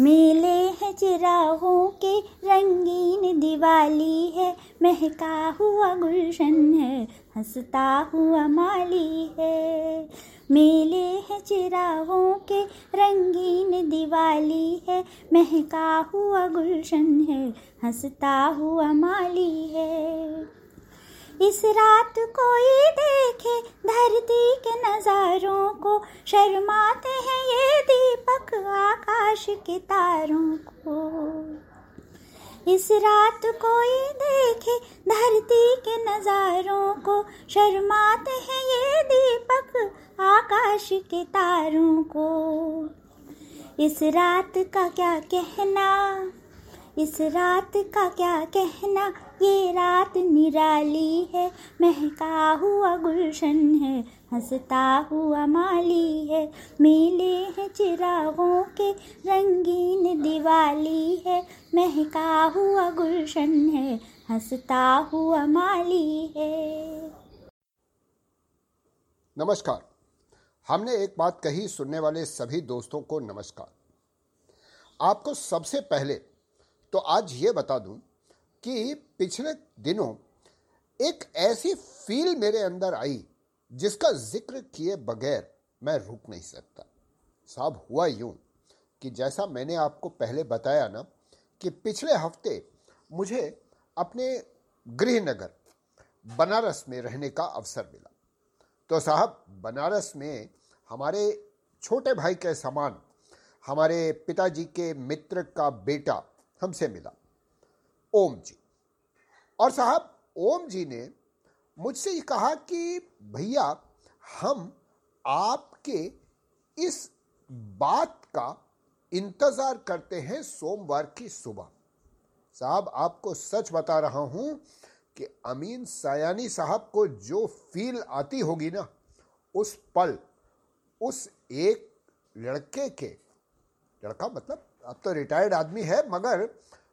मेले हैं चिराहों के, रंगीन दिवाली है। महका हुआ गुलशन है, हंसता हुआ माली है। मेले हैं चिरागों के, रंगीन दिवाली है। महका हुआ गुलशन है, हंसता हुआ माली है। इस रात कोई देखे धरती के नजारों को। शर्माते हैं ये दीपक आकाश के तारों को। इस रात कोई देखे धरती के नजारों को। शर्माते हैं ये दीपक आकाश के तारों को। इस रात का क्या कहना? इस रात का क्या कहना? ये रात निराली है, महका हुआ गुलशन है, हंसता हुआ माली है, मेले हैं चिरागों के, रंगीन दिवाली है, महका हुआ गुलशन है, हंसता हुआ माली है। नमस्कार। हमने एक बात कही सुनने वाले सभी दोस्तों को नमस्कार। आपको सबसे पहले तो आज ये बता दूँ कि पिछले दिनों एक ऐसी फील मेरे अंदर आई जिसका ज़िक्र किए बगैर मैं रुक नहीं सकता। साहब, हुआ यूँ कि जैसा मैंने आपको पहले बताया ना कि पिछले हफ़्ते मुझे अपने गृहनगर बनारस में रहने का अवसर मिला। तो साहब, बनारस में हमारे छोटे भाई के समान हमारे पिताजी के मित्र का बेटा हमसे मिला। ओम जी। और साहब, ओम जी ने मुझसे ये कहा कि, भैया, हम आपके इस बात का इंतज़ार करते हैं सोमवार की सुबह। साहब, आपको सच बता रहा हूँ कि अमीन सयानी साहब को जो फील आती होगी ना, उस पल, उस एक लड़के के, लड़का मतलब अब तो रिटायर्ड आदमी है, मगर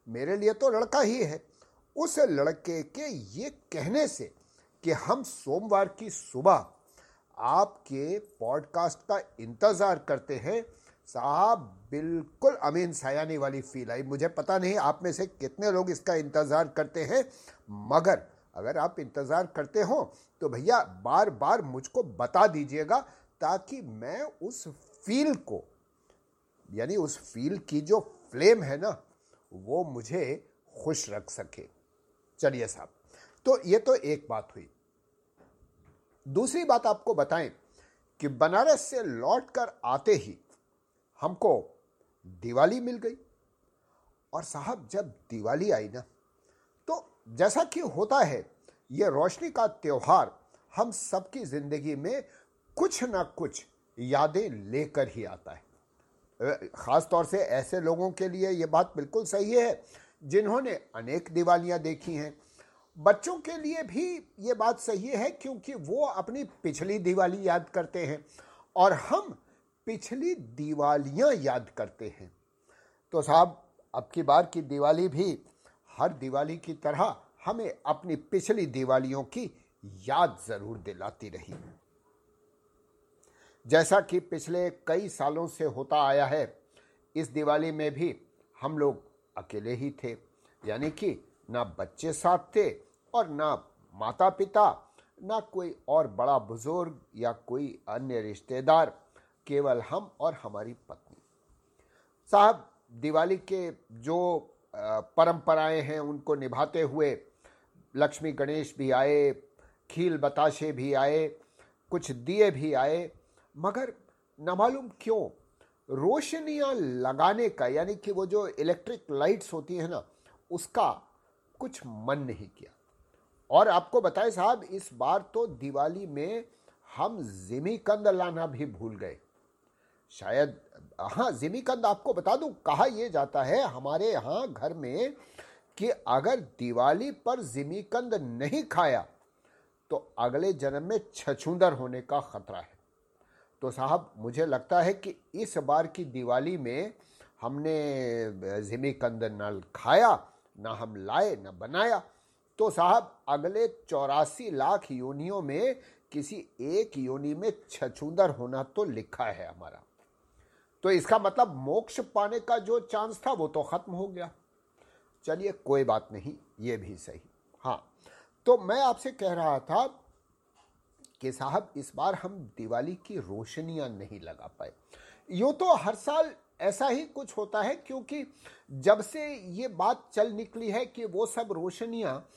मेरे लिए तो लड़का ही है। उस लड़के के ये कहने से कि हम सोमवार की सुबह आपके पॉडकास्ट का इंतज़ार करते हैं, साहब बिल्कुल अमीन सयानी वाली फील आई। मुझे पता नहीं आप में से कितने लोग इसका इंतज़ार करते हैं, मगर अगर आप इंतज़ार करते हो तो भैया बार बार मुझको बता दीजिएगा ताकि मैं उस फील को यानी उस फील की जो फ्लेम है ना, वो मुझे खुश रख सके। चलिए साहब तो ये तो एक बात हुई। दूसरी बात आपको बताएँ कि बनारस से लौट कर आते ही हमको दिवाली मिल गई। और साहब, जब दिवाली आई ना तो जैसा कि होता है, ये रोशनी का त्योहार हम सबकी ज़िंदगी में कुछ ना कुछ यादें लेकर ही आता है। ख़ास तौर से ऐसे लोगों के लिए ये बात बिल्कुल सही है, जिन्होंने अनेक दिवालियाँ देखी हैं। बच्चों के लिए भी ये बात सही है क्योंकि वो अपनी पिछली दिवाली याद करते हैं और हम पिछली दिवालियाँ याद करते हैं। तो साहब, अब की बार की दिवाली भी हर दिवाली की तरह हमें अपनी पिछली दिवालियों की याद ज़रूर दिलाती रही। जैसा कि पिछले कई सालों से होता आया है, इस दिवाली में भी हम लोग अकेले ही थे। यानी कि ना बच्चे साथ थे और ना माता पिता ना कोई और बड़ा बुज़ुर्ग या कोई अन्य रिश्तेदार, केवल हम और हमारी पत्नी। साहब, दिवाली के जो परंपराएँ हैं, उनको निभाते हुए लक्ष्मी गणेश भी आए, खील बताशे भी आए, कुछ दिए भी आए मगर न मालूम क्यों, रोशनियाँ लगाने का, यानी कि वो जो इलेक्ट्रिक लाइट्स होती हैं ना, उसका कुछ मन नहीं किया। और आपको बताएँ साहब, इस बार तो दिवाली में हम जिमीकंद लाना भी भूल गए। शायद हाँ जिमीकंद आपको बता दूँ, कहा यह जाता है हमारे यहाँ घर में कि अगर दिवाली पर जिमीकंद नहीं खाया तो अगले जन्म में छछूंदर होने का खतरा है। तो साहब, मुझे लगता है कि इस बार की दिवाली में हमने जिमी कंद न खाया, ना हम लाए, ना बनाया। तो साहब, अगले चौरासी लाख योनियों में किसी एक योनि में छछूंदर होना तो लिखा है हमारा। तो इसका मतलब मोक्ष पाने का जो चांस था, वो तो खत्म हो गया। चलिए, कोई बात नहीं, ये भी सही। हाँ तो मैं आपसे कह रहा था कि साहब, इस बार हम दिवाली की रोशनियाँ नहीं लगा पाए। यूँ तो हर साल ऐसा ही कुछ होता है, क्योंकि जब से ये बात चल निकली है कि वो सब रोशनियाँ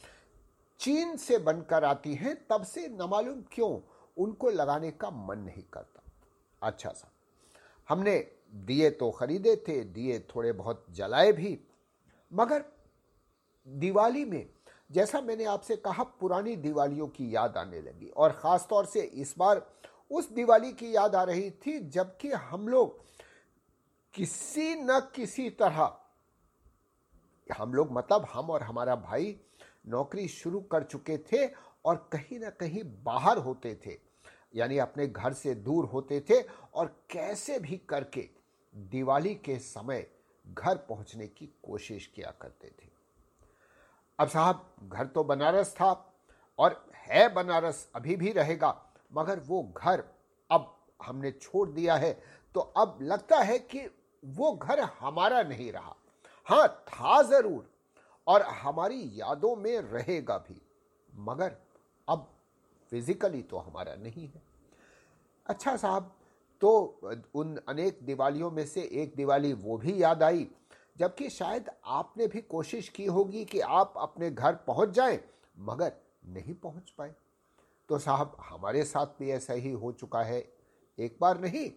चीन से बनकर आती हैं, तब से न मालूम क्यों उनको लगाने का मन नहीं करता। अच्छा सा। हमने दिए तो खरीदे थे, दिए थोड़े बहुत जलाए भी, मगर दिवाली में जैसा मैंने आपसे कहा, पुरानी दिवालियों की याद आने लगी। और ख़ास तौर से इस बार उस दिवाली की याद आ रही थी, जबकि हम लोग किसी न किसी तरह, हम लोग मतलब हम और हमारा भाई नौकरी शुरू कर चुके थे और कहीं ना कहीं बाहर होते थे, यानी अपने घर से दूर होते थे और कैसे भी करके दिवाली के समय घर पहुँचने की कोशिश किया करते थे। अब साहब, घर तो बनारस था और है बनारस, अभी भी रहेगा, मगर वो घर अब हमने छोड़ दिया है। तो अब लगता है कि वो घर हमारा नहीं रहा। हाँ था ज़रूर और हमारी यादों में रहेगा भी, मगर अब फिजिकली तो हमारा नहीं है। अच्छा साहब तो उन अनेक दिवालियों में से एक दिवाली वो भी याद आई जबकि शायद आपने भी कोशिश की होगी कि आप अपने घर पहुँच जाएँ, मगर नहीं पहुँच पाए। तो साहब, हमारे साथ भी ऐसा ही हो चुका है। एक बार नहीं,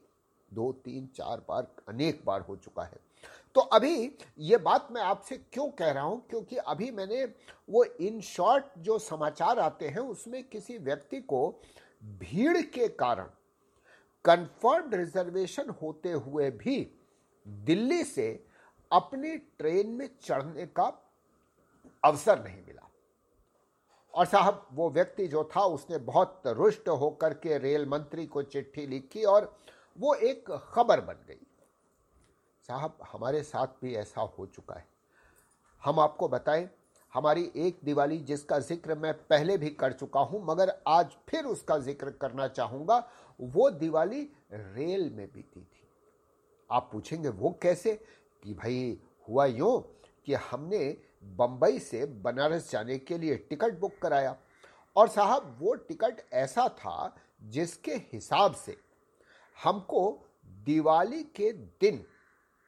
दो, तीन, चार बार, अनेक बार हो चुका है। तो अभी ये बात मैं आपसे क्यों कह रहा हूँ? क्योंकि अभी मैंने वो इन शॉर्ट जो समाचार आते हैं, उसमें किसी व्यक्ति को भीड़ के कारण कंफर्म रिजर्वेशन होते हुए भी दिल्ली से अपनी ट्रेन में चढ़ने का अवसर नहीं मिला। और साहब, वो व्यक्ति जो था, उसने बहुत रुष्ट होकर के रेल मंत्री को चिट्ठी लिखी और वो एक खबर बन गई। साहब, हमारे साथ भी ऐसा हो चुका है। हम आपको बताएँ, हमारी एक दिवाली जिसका ज़िक्र मैं पहले भी कर चुका हूँ, मगर आज फिर उसका ज़िक्र करना चाहूँगा, वो दिवाली रेल में बीती थी। आप पूछेंगे, वो कैसे? कि भाई, हुआ यूँ कि हमने बम्बई से बनारस जाने के लिए टिकट बुक कराया। और साहब, वो टिकट ऐसा था जिसके हिसाब से हमको दिवाली के दिन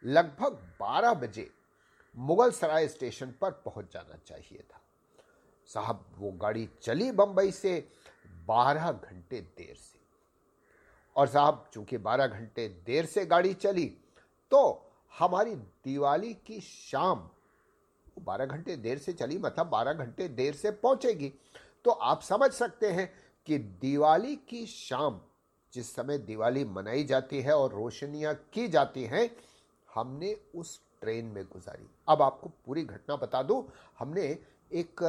लगभग 12 बजे मुगल सराय स्टेशन पर पहुँच जाना चाहिए था। साहब, वो गाड़ी चली बंबई से 12 घंटे देर से। और साहब, चूँकि 12 घंटे देर से गाड़ी चली तो हमारी दिवाली की शाम बारह घंटे देर से चली मतलब बारह घंटे देर से पहुंचेगी। तो आप समझ सकते हैं कि दिवाली की शाम, जिस समय दिवाली मनाई जाती है और रोशनियाँ की जाती हैं, हमने उस ट्रेन में गुजारी। अब आपको पूरी घटना बता दूँ, हमने एक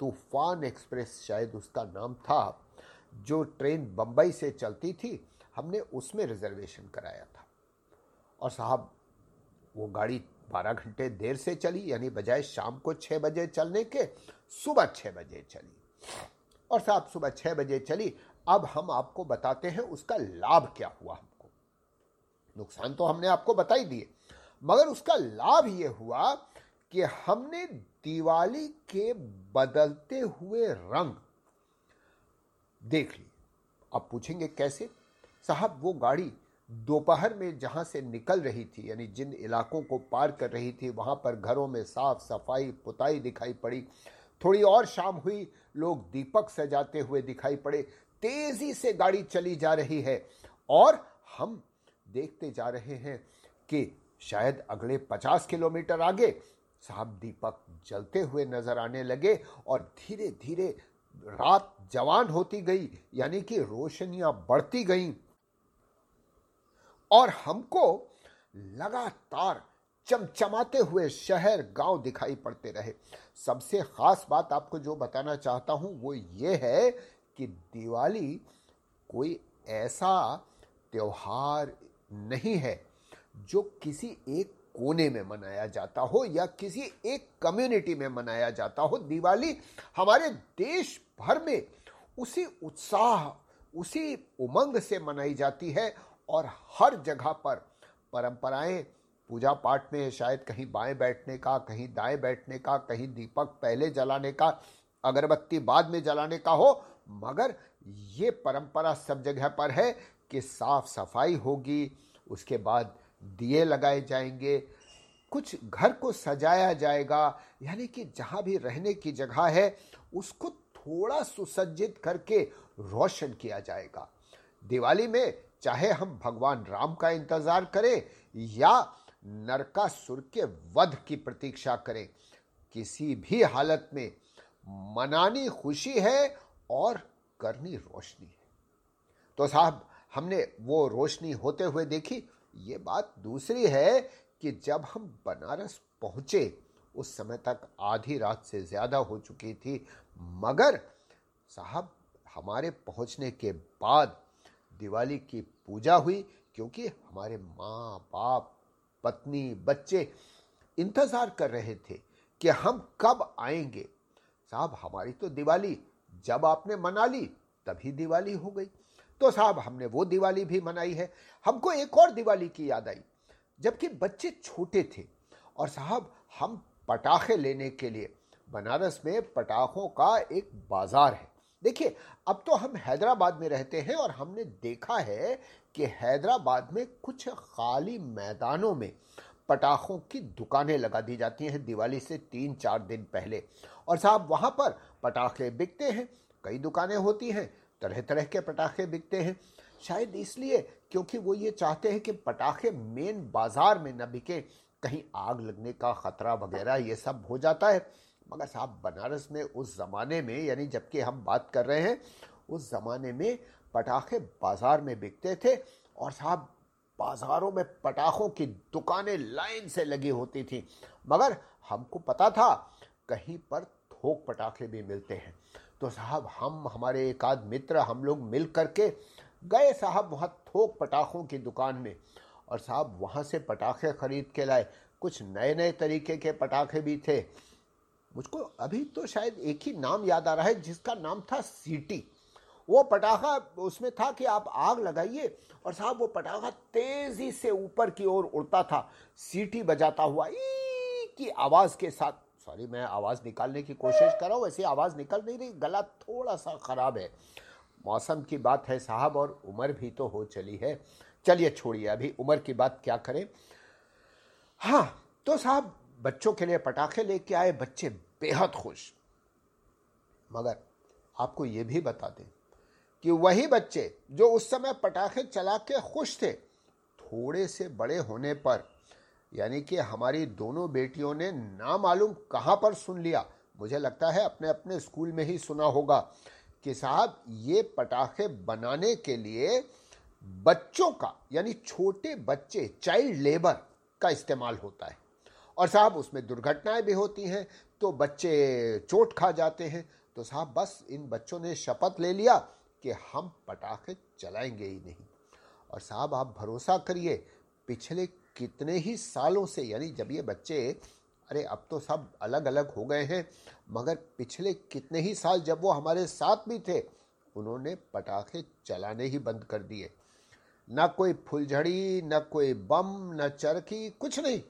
तूफ़ान एक्सप्रेस, शायद उसका नाम था, जो ट्रेन बम्बई से चलती थी, हमने उसमें रिजर्वेशन कराया था। और साहब वो गाड़ी बारह घंटे देर से चली, यानी बजाय शाम को छः बजे चलने के, सुबह छः बजे चली। और साहब, सुबह छः बजे चली। अब हम आपको बताते हैं उसका लाभ क्या हुआ हमको। नुकसान तो हमने आपको बता ही दिए। मगर उसका लाभ ये हुआ कि हमने दिवाली के बदलते हुए रंग देख ली अब पूछेंगे कैसे? साहब, वो गाड़ी दोपहर में जहाँ से निकल रही थी, यानी जिन इलाकों को पार कर रही थी, वहाँ पर घरों में साफ़ सफ़ाई पुताई दिखाई पड़ी। थोड़ी और शाम हुई, लोग दीपक सजाते हुए दिखाई पड़े। तेज़ी से गाड़ी चली जा रही है और हम देखते जा रहे हैं कि शायद अगले पचास किलोमीटर आगे साहब दीपक जलते हुए नज़र आने लगे और धीरे धीरे रात जवान होती गई, यानी कि रोशनियाँ बढ़ती गईं। और हमको लगातार चमचमाते हुए शहर गाँव दिखाई पड़ते रहे। सबसे खास बात आपको जो बताना चाहता हूँ, वो ये है कि दिवाली कोई ऐसा त्योहार नहीं है जो किसी एक कोने में मनाया जाता हो या किसी एक कम्युनिटी में मनाया जाता हो। दिवाली हमारे देश भर में उसी उत्साह, उसी उमंग से मनाई जाती है और हर जगह पर परंपराएँ पूजा पाठ में शायद कहीं बाएँ बैठने का, कहीं दाएँ बैठने का, कहीं दीपक पहले जलाने का, अगरबत्ती बाद में जलाने का हो, मगर ये परंपरा सब जगह पर है कि साफ़ सफ़ाई होगी, उसके बाद दिए लगाए जाएँगे, कुछ घर को सजाया जाएगा, यानी कि जहाँ भी रहने की जगह है, उसको थोड़ा सुसज्जित करके रोशन किया जाएगा। दिवाली में चाहे हम भगवान राम का इंतज़ार करें या नरकासुर के वध की प्रतीक्षा करें, किसी भी हालत में मनानी खुशी है और करनी रोशनी है। तो साहब, हमने वो रोशनी होते हुए देखी। ये बात दूसरी है कि जब हम बनारस पहुँचे, उस समय तक आधी रात से ज़्यादा हो चुकी थी, मगर साहब, हमारे पहुँचने के बाद दिवाली की पूजा हुई, क्योंकि हमारे माँ बाप पत्नी, बच्चे इंतज़ार कर रहे थे कि हम कब आएँगे। साहब, हमारी तो दिवाली जब आपने मना ली तभी दिवाली हो गई। तो साहब, हमने वो दिवाली भी मनाई है। हमको एक और दिवाली की याद आई, जबकि बच्चे छोटे थे और साहब, हम पटाखे लेने के लिए बनारस में पटाखों का एक बाज़ार है। देखिए, अब तो हम हैदराबाद में रहते हैं और हमने देखा है कि हैदराबाद में कुछ खाली मैदानों में पटाखों की दुकानें लगा दी जाती हैं दिवाली से तीन चार दिन पहले। और साहब, वहाँ पर पटाखे बिकते हैं, कई दुकानें होती हैं तरह तरह के पटाखे बिकते हैं। शायद इसलिए क्योंकि वो ये चाहते हैं कि पटाखे मेन बाज़ार में न बिके, कहीं आग लगने का खतरा वगैरह ये सब हो जाता है। मगर साहब, बनारस में उस ज़माने में, यानी जबकि हम बात कर रहे हैं, उस ज़माने में पटाखे बाज़ार में बिकते थे और साहब, बाज़ारों में पटाखों की दुकानें लाइन से लगी होती थी। मगर हमको पता था, कहीं पर थोक पटाखे भी मिलते हैं। तो साहब, हम, हमारे एक आध मित्र, हम लोग मिल करके गए साहब वहाँ थोक पटाखों की दुकान में। और साहब, वहाँ से पटाखे खरीद के लाए। कुछ नए नए तरीके के पटाखे भी थे। मुझको अभी तो शायद एक ही नाम याद आ रहा है, जिसका नाम था सीटी वो पटाखा उसमें था कि आप आग लगाइए और साहब वो पटाखा तेज़ी से ऊपर की ओर उड़ता था। सीटी बजाता हुआ की आवाज़ के साथ, सॉरी मैं आवाज़ निकालने की कोशिश कर रहा हूँ, वैसे आवाज़ निकल नहीं रही, गला थोड़ा सा खराब है। मौसम की बात है साहब और उम्र भी तो हो चली है। चलिए छोड़िए, अभी उम्र की बात क्या करें? हाँ तो साहब बच्चों के लिए पटाखे लेके आए, बच्चे बेहद खुश। मगर आपको ये भी बता दें कि वही बच्चे जो उस समय पटाखे चला के खुश थे, थोड़े से बड़े होने पर, यानी कि हमारी दोनों बेटियों ने ना मालूम कहाँ पर सुन लिया? मुझे लगता है अपने अपने स्कूल में ही सुना होगा कि साहब, ये पटाखे बनाने के लिए बच्चों का, यानी छोटे बच्चे चाइल्ड लेबर का इस्तेमाल होता है। और साहब, उसमें दुर्घटनाएँ भी होती हैं तो बच्चे चोट खा जाते हैं। तो साहब, बस इन बच्चों ने शपथ ले लिया कि हम पटाखे चलाएँगे ही नहीं। और साहब, आप भरोसा करिए, पिछले कितने ही सालों से, यानी जब ये बच्चे, अरे अब तो सब अलग अलग हो गए हैं, मगर पिछले कितने ही साल जब वो हमारे साथ भी थे, उन्होंने पटाखे चलाने ही बंद कर दिए। ना कोई फुलझड़ी, ना कोई बम, ना चरखी, कुछ नहीं।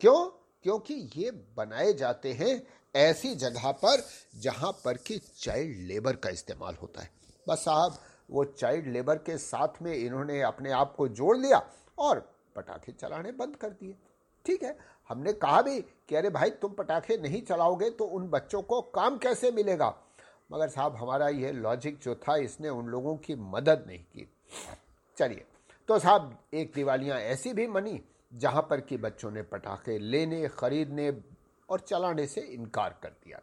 क्यों? क्योंकि ये बनाए जाते हैं ऐसी जगह पर जहाँ पर कि चाइल्ड लेबर का इस्तेमाल होता है। बस साहब, वो चाइल्ड लेबर के साथ में इन्होंने अपने आप को जोड़ लिया और पटाखे चलाने बंद कर दिए। ठीक है, हमने कहा भी कि अरे भाई, तुम पटाखे नहीं चलाओगे तो उन बच्चों को काम कैसे मिलेगा? मगर साहब, हमारा ये लॉजिक जो था, इसने उन लोगों की मदद नहीं की। चलिए तो साहब, एक दिवालियाँ ऐसी भी मनी जहाँ पर कि बच्चों ने पटाखे लेने, खरीदने और चलाने से इनकार कर दिया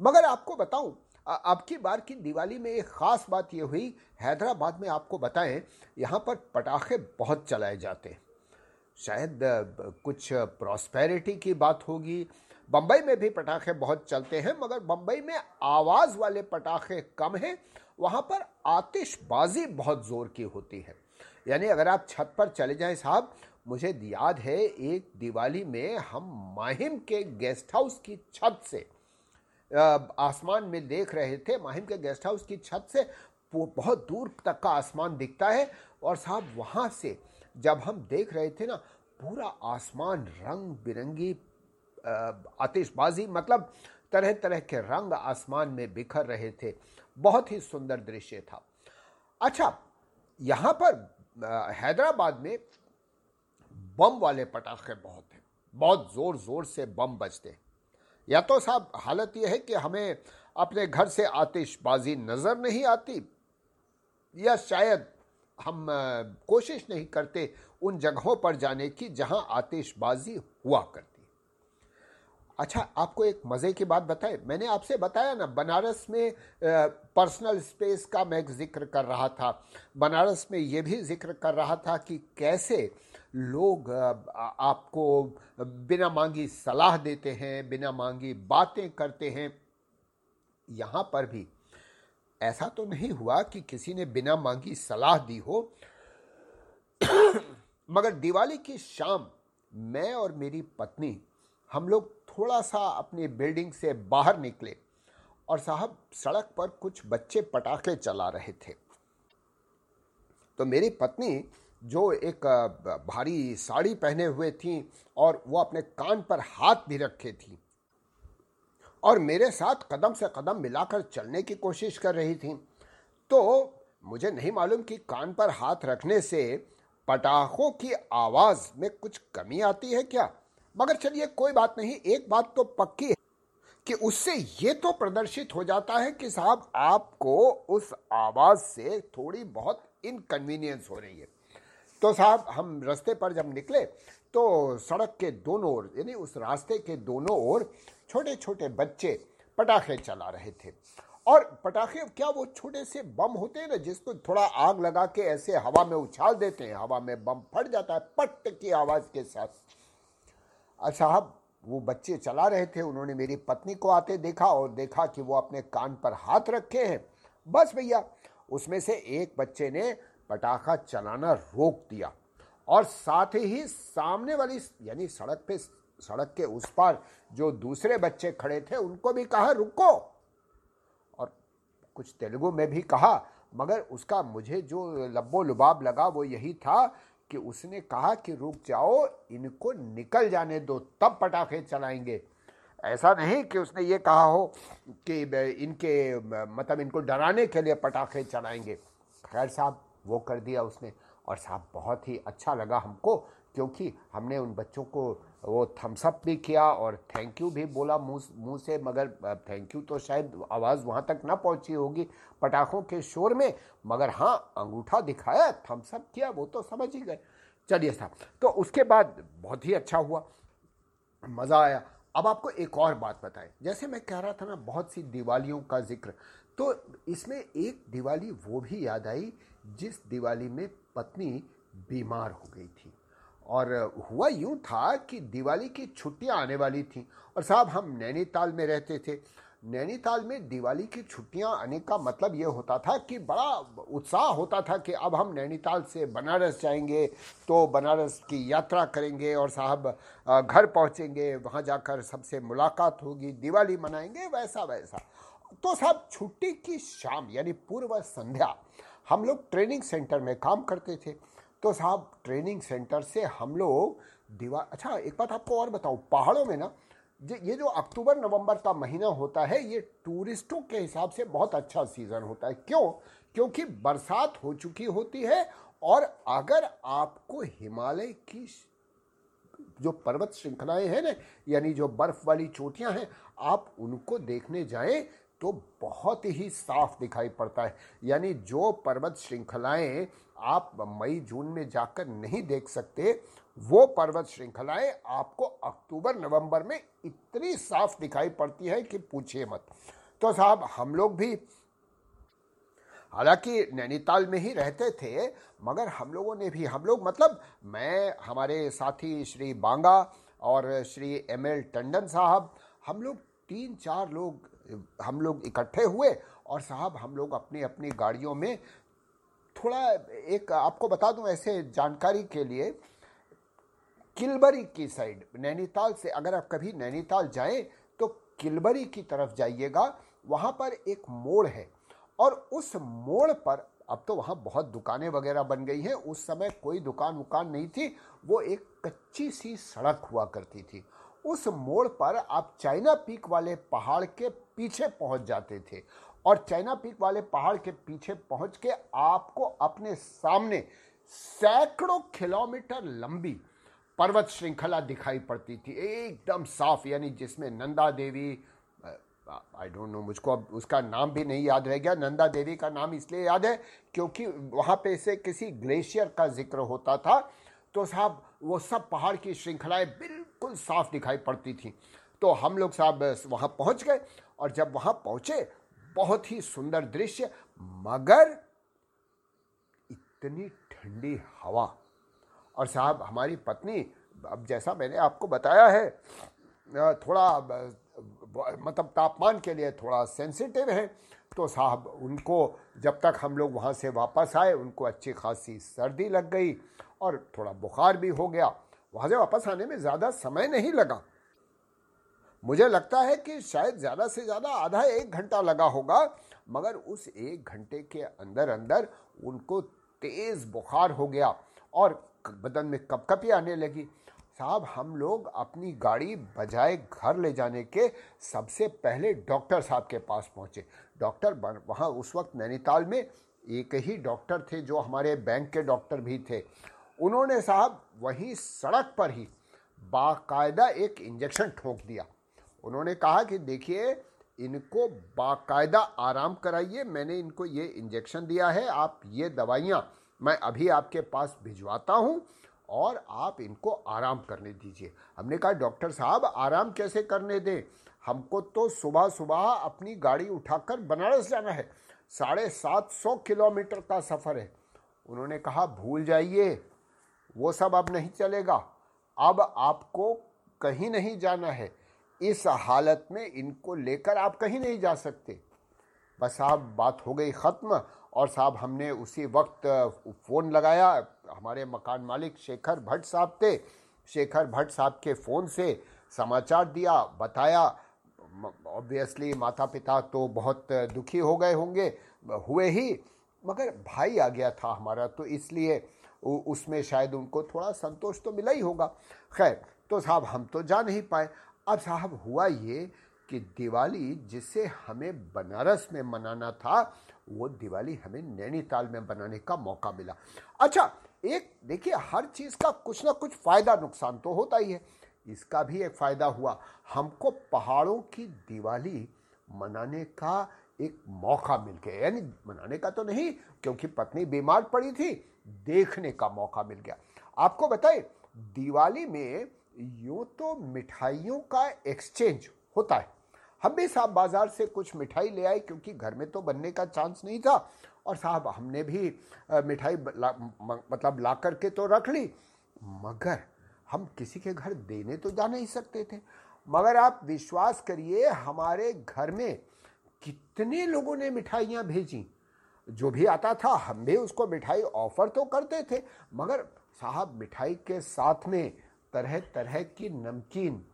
मगर आपको बताऊँ अब की बार की दिवाली में एक ख़ास बात यह हुई, हैदराबाद में आपको बताएँ, यहाँ पर पटाखे बहुत चलाए जाते हैं। शायद कुछ प्रॉस्पेरिटी की बात होगी। बम्बई में भी पटाखे बहुत चलते हैं, मगर बम्बई में आवाज़ वाले पटाखे कम हैं, वहाँ पर आतिशबाजी बहुत ज़ोर की होती है। यानी अगर आप छत पर चले जाएँ साहब मुझे याद है एक दिवाली में हम माहिम के गेस्ट हाउस की छत से आसमान में देख रहे थे। माहिम के गेस्ट हाउस की छत से बहुत दूर तक का आसमान दिखता है और साहब वहाँ से जब हम देख रहे थे ना, पूरा आसमान रंग बिरंगी आतिशबाजी मतलब तरह तरह के रंग आसमान में बिखर रहे थे। बहुत ही सुंदर दृश्य था। अच्छा यहाँ पर हैदराबाद में बम वाले पटाखे बहुत हैं। बहुत ज़ोर ज़ोर से बम बजते हैं। या तो साहब, हालत यह है कि हमें अपने घर से आतिशबाजी नज़र नहीं आती, या शायद हम कोशिश नहीं करते उन जगहों पर जाने की जहाँ आतिशबाजी हुआ करती। अच्छा आपको एक मज़े की बात बताए? मैंने आपसे बताया ना, बनारस में पर्सनल स्पेस का मैं ज़िक्र कर रहा था। बनारस में ये भी ज़िक्र कर रहा था कि कैसे लोग आपको बिना मांगी सलाह देते हैं, बिना मांगी बातें करते हैं। यहाँ पर भी ऐसा तो नहीं हुआ कि किसी ने बिना मांगी सलाह दी हो। मगर दिवाली की शाम मैं और मेरी पत्नी, हम लोग थोड़ा सा अपनी बिल्डिंग से बाहर निकले और साहब सड़क पर कुछ बच्चे पटाखे चला रहे थे। तो मेरी पत्नी, जो एक भारी साड़ी पहने हुए थी और वो अपने कान पर हाथ भी रखे थी और मेरे साथ कदम से कदम मिलाकर चलने की कोशिश कर रही थी। तो मुझे नहीं मालूम कि कान पर हाथ रखने से पटाखों की आवाज़ में कुछ कमी आती है क्या? मगर चलिए, कोई बात नहीं, एक बात तो पक्की है कि उससे ये तो प्रदर्शित हो जाता है कि साहब, आपको उस आवाज़ से थोड़ी बहुत इनकन्वीनियंस हो रही है। तो साहब, हम रास्ते पर जब निकले तो सड़क के दोनों ओर, यानी उस रास्ते के दोनों ओर छोटे छोटे बच्चे पटाखे चला रहे थे। और पटाखे, क्या वो छोटे से बम होते हैं ना, जिसको थोड़ा आग लगा के ऐसे हवा में उछाल देते हैं, हवा में बम फट जाता है, पट की आवाज़ के साथ। साहब, वो बच्चे चला रहे थे, उन्होंने मेरी पत्नी को आते देखा और देखा कि वो अपने कान पर हाथ रखे हैं। बस भैया, उसमें से एक बच्चे ने पटाखा चलाना रोक दिया और साथ ही सामने वाली यानी सड़क पे, सड़क के उस पार जो दूसरे बच्चे खड़े थे, उनको भी कहा, रुको। और कुछ तेलुगु में भी कहा, मगर उसका मुझे जो लब्बो लुबाब लगा, वो यही था कि उसने कहा कि रुक जाओ, इनको निकल जाने दो, तब पटाखे चलाएँगे। ऐसा नहीं कि उसने ये कहा हो कि इनके मतलब इनको डराने के लिए पटाखे चलाएँगे। खैर साहब, वो कर दिया उसने। और साहब, बहुत ही अच्छा लगा हमको, क्योंकि हमने उन बच्चों को वो थम्सअप भी किया और थैंक यू भी बोला मुँह मुँह से, मगर थैंक यू तो शायद आवाज़ वहाँ तक ना पहुँची होगी पटाखों के शोर में। मगर हाँ अंगूठा दिखाया थम्सअप किया, वो तो समझ ही गए। चलिए साहब तो उसके बाद बहुत ही अच्छा हुआ। मज़ा आया। अब आपको एक और बात बताएँ। जैसे मैं कह रहा था ना, बहुत सी दिवालियों का ज़िक्र। तो इसमें एक दिवाली वो भी याद आई, जिस दिवाली में पत्नी बीमार हो गई थी। और हुआ यूँ था कि दिवाली की छुट्टियाँ आने वाली थी। और साहब, हम नैनीताल में रहते थे। नैनीताल में दिवाली की छुट्टियाँ आने का मतलब ये होता था कि बड़ा उत्साह होता था कि अब हम नैनीताल से बनारस जाएँगे तो बनारस की यात्रा करेंगे और साहब घर पहुँचेंगे, वहाँ जाकर सबसे मुलाकात होगी, दिवाली मनाएँगे, वैसा वैसा। तो साहब, छुट्टी की शाम, यानी पूर्व संध्या, हम लोग ट्रेनिंग सेंटर में काम करते थे। तो साहब ट्रेनिंग सेंटर से हम लोग दीवार अच्छा एक बात आपको और बताऊँ, पहाड़ों में ना, ये जो अक्टूबर, नवंबर का महीना होता है, ये टूरिस्टों के हिसाब से बहुत अच्छा सीज़न होता है। क्यों? क्योंकि बरसात हो चुकी होती है और अगर आपको हिमालय की जो पर्वत श्रृंखलाएँ हैं ना, यानी जो बर्फ़ वाली चोटियाँ हैं, आप उनको देखने जाएँ तो बहुत ही साफ़ दिखाई पड़ता है। यानी जो पर्वत श्रृंखलाएँ आप मई, जून में जाकर नहीं देख सकते, वो पर्वत श्रृंखलाएँ आपको अक्टूबर, नवंबर में इतनी साफ़ दिखाई पड़ती है कि पूछिए मत। तो साहब, हम लोग भी हालाँकि नैनीताल में ही रहते थे, मगर हम लोगों ने भी, हम लोग मतलब मैं, हमारे साथी श्री बांगा और श्री एम एल टंडन साहब, हम लोग तीन चार लोग हम लोग इकट्ठे हुए और साहब हम लोग अपनी अपनी गाड़ियों में थोड़ा एक आपको बता दूँ ऐसे जानकारी के लिए, किलबरी की साइड, नैनीताल से अगर आप कभी नैनीताल जाएँ तो किलबरी की तरफ़ जाइएगा, वहाँ पर एक मोड़ है और उस मोड़ पर, अब तो वहाँ बहुत दुकानें वगैरह बन गई हैं, उस समय कोई दुकान वुकान नहीं थी, वो एक कच्ची सी सड़क हुआ करती थी। उस मोड़ पर आप चाइना पीक वाले पहाड़ के पीछे पहुँच जाते थे। और चाइना पीक वाले पहाड़ के पीछे पहुँच के आपको अपने सामने सैकड़ों किलोमीटर लंबी पर्वत श्रृंखला दिखाई पड़ती थी। एकदम साफ़, यानी जिसमें Nanda Devi I don't know मुझको अब उसका नाम भी नहीं याद रह गया। नंदा देवी का नाम इसलिए याद है क्योंकि वहाँ पे से किसी ग्लेशियर का ज़िक्र होता था। तो साहब, वो सब पहाड़ की श्रृंखलाएँ बिल्कुल साफ़ दिखाई पड़ती थी। तो हम लोग साहब वहाँ पहुँच गए और जब वहाँ पहुँचे, बहुत ही सुंदर दृश्य, मगर इतनी ठंडी हवा। और साहब, हमारी पत्नी, अब जैसा मैंने आपको बताया है थोड़ा मतलब तापमान के लिए थोड़ा सेंसिटिव है तो साहब उनको, जब तक हम लोग वहाँ से वापस आए, उनको अच्छी खासी सर्दी लग गई और थोड़ा बुखार भी हो गया। वहाँ से वापस आने में ज़्यादा समय नहीं लगा। मुझे लगता है कि शायद ज़्यादा से ज़्यादा आधा एक घंटा लगा होगा, मगर उस एक घंटे के अंदर अंदर उनको तेज़ बुखार हो गया और बदन में कपकपी आने लगी। साहब, हम लोग अपनी गाड़ी बजाय घर ले जाने के सबसे पहले डॉक्टर साहब के पास पहुँचे। डॉक्टर वहाँ उस वक्त नैनीताल में एक ही डॉक्टर थे जो हमारे बैंक के डॉक्टर भी थे। उन्होंने साहब वहीं सड़क पर ही बाकायदा एक इंजेक्शन ठोक दिया। उन्होंने कहा कि देखिए, इनको बाकायदा आराम कराइए, मैंने इनको ये इंजेक्शन दिया है, आप ये दवाइयाँ मैं अभी आपके पास भिजवाता हूँ और आप इनको आराम करने दीजिए। हमने कहा, डॉक्टर साहब, आराम कैसे करने दें? हमको तो सुबह सुबह अपनी गाड़ी उठाकर बनारस जाना है। साढ़े सात सौ किलोमीटर का सफ़र है। उन्होंने कहा, भूल जाइए, वो सब अब नहीं चलेगा। अब आपको कहीं नहीं जाना है। इस हालत में इनको लेकर आप कहीं नहीं जा सकते। बस साहब, बात हो गई ख़त्म और साहब हमने उसी वक्त फ़ोन लगाया। हमारे मकान मालिक शेखर भट्ट साहब थे। शेखर भट्ट साहब के फ़ोन से समाचार दिया, बताया। ऑब्वियसली माता पिता तो बहुत दुखी हो गए होंगे, हुए ही। मगर भाई आ गया था हमारा तो इसलिए उसमें शायद उनको थोड़ा संतोष तो मिला ही होगा। खैर तो साहब हम तो जा नहीं पाए। अब साहब हुआ ये कि दिवाली जिसे हमें बनारस में मनाना था, वो दिवाली हमें नैनीताल में बनाने का मौका मिला। अच्छा एक, देखिए, हर चीज़ का कुछ ना कुछ फ़ायदा नुकसान तो होता ही है। इसका भी एक फ़ायदा हुआ। हमको पहाड़ों की दिवाली मनाने का एक मौका मिल गया। यानी मनाने का तो नहीं, क्योंकि पत्नी बीमार पड़ी थी, देखने का मौका मिल गया। आपको बताए, दिवाली में यूँ तो मिठाइयों का एक्सचेंज होता है। हम भी साहब बाज़ार से कुछ मिठाई ले आए क्योंकि घर में तो बनने का चांस नहीं था और साहब हमने भी मिठाई मतलब ला करके तो रख ली। मगर हम किसी के घर देने तो जा नहीं सकते थे। मगर आप विश्वास करिए, हमारे घर में कितने लोगों ने मिठाइयाँ भेजी। जो भी आता था, हम भी उसको मिठाई ऑफ़र तो करते थे। मगर साहब मिठाई के साथ में तरह तरह की नमकीन।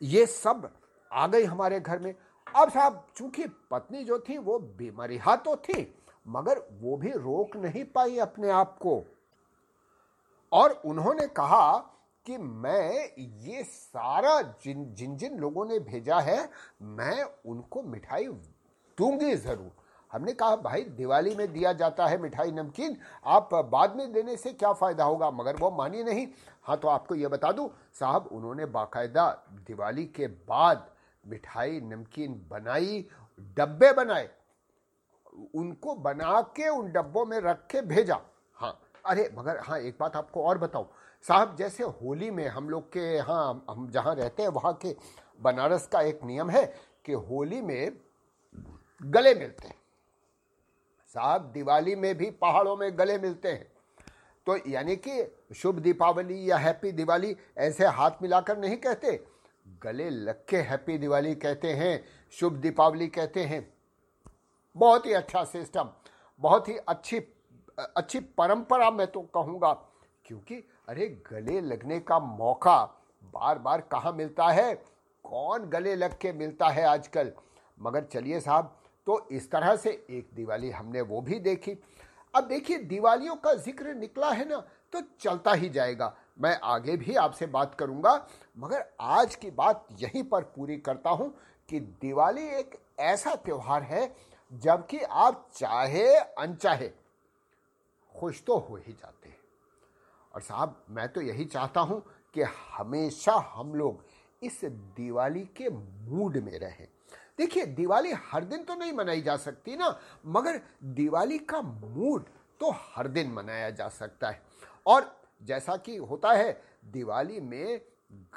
ये सब आ गई हमारे घर में। अब साहब, चूँकि पत्नी जो थी, वो बीमारिहा तो थी, मगर वो भी रोक नहीं पाई अपने आप को। और उन्होंने कहा कि मैं ये सारा जिन जिन जिन लोगों ने भेजा है, मैं उनको मिठाई दूँगी ज़रूर। हमने कहा, भाई, दिवाली में दिया जाता है मिठाई नमकीन, आप बाद में देने से क्या फ़ायदा होगा? मगर वो मानिए नहीं। हाँ तो आपको ये बता दूँ, साहब, उन्होंने बाकायदा दिवाली के बाद मिठाई नमकीन बनाई, डब्बे बनाए, उनको बना के उन डब्बों में रख के भेजा। हाँ अरे, मगर हाँ एक बात आपको और बताऊँ। साहब, जैसे होली में हम लोग के यहाँ, हम जहाँ रहते हैं, वहाँ के बनारस का एक नियम है कि होली में गले मिलते हैं। साहब दिवाली में भी पहाड़ों में गले मिलते हैं। तो यानी कि शुभ दीपावली या हैप्पी दिवाली ऐसे हाथ मिलाकर नहीं कहते। गले लग के हैप्पी दिवाली कहते हैं, शुभ दीपावली कहते हैं। बहुत ही अच्छा सिस्टम बहुत ही अच्छी अच्छी परंपरा मैं तो कहूँगा, क्योंकि अरे गले लगने का मौका बार बार कहाँ मिलता है? कौन गले लग के मिलता है आजकल? मगर चलिए साहब तो इस तरह से एक दिवाली हमने वो भी देखी। अब देखिए, दिवालियों का ज़िक्र निकला है ना तो चलता ही जाएगा। मैं आगे भी आपसे बात करूँगा, मगर आज की बात यहीं पर पूरी करता हूँ कि दिवाली एक ऐसा त्यौहार है, जबकि आप चाहे अनचाहे, खुश तो हो ही जाते हैं। और साहब, मैं तो यही चाहता हूँ कि हमेशा हम लोग इस दिवाली के मूड में रहें। देखिए, दिवाली हर दिन तो नहीं मनाई जा सकती ना, मगर दिवाली का मूड तो हर दिन मनाया जा सकता है। और जैसा कि होता है, दिवाली में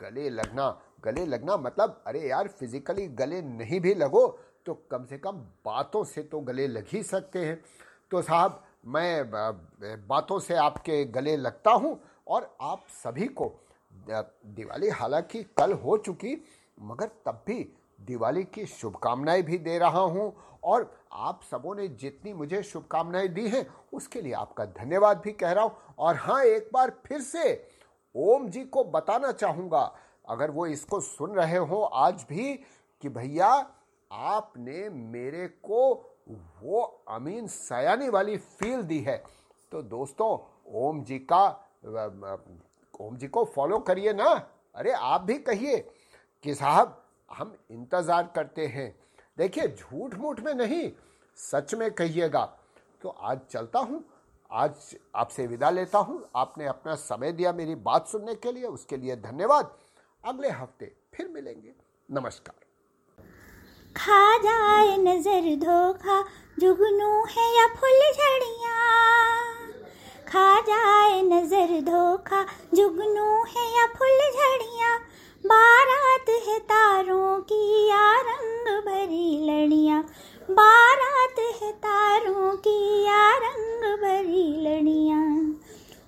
गले लगना गले लगना मतलब अरे यार फिजिकली गले नहीं भी लगो तो कम से कम बातों से तो गले लग ही सकते हैं। तो साहब, मैं बातों से आपके गले लगता हूँ और आप सभी को दिवाली हालाँकि कल हो चुकी, मगर तब भी दिवाली की शुभकामनाएँ भी दे रहा हूँ और आप सबों ने जितनी मुझे शुभकामनाएँ दी हैं, उसके लिए आपका धन्यवाद भी कह रहा हूँ। और हाँ एक बार फिर से ओम जी को बताना चाहूँगा, अगर वो इसको सुन रहे हो आज भी, कि भैया, आपने मेरे को वो अमीन सयानी वाली फील दी है। तो दोस्तों, ओम जी का ओम जी को फॉलो करिए ना। अरे, आप भी कहिए कि साहब हम इंतज़ार करते हैं। देखिए झूठ मूठ में नहीं, सच में कहिएगा। तो आज चलता हूँ, आज आपसे विदा लेता हूँ। आपने अपना समय दिया मेरी बात सुनने के लिए, उसके लिए धन्यवाद। अगले हफ़्ते फिर मिलेंगे। नमस्कार। खा जाए नज़र धोखा, जुगनू है या फुल झड़िया। खा जाए नज़र धोखा, जुगनू है या फुल झड़िया। बारात है तारों की या रंग भरी लड़िया। बारात है तारों की या रंग भरी लड़िया।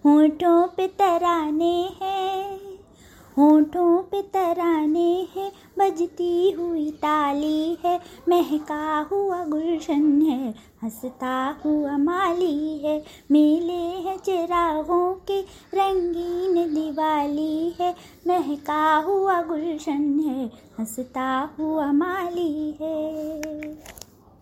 होठों पे तराने हैं, होठों पे तराने हैं, बजती हुई ताली है, महका हुआ गुलशन है हंसता हुआ माली है, मेले है चिरागों के, रंगीन दिवाली है, महका हुआ गुलशन है, हंसता हुआ माली है।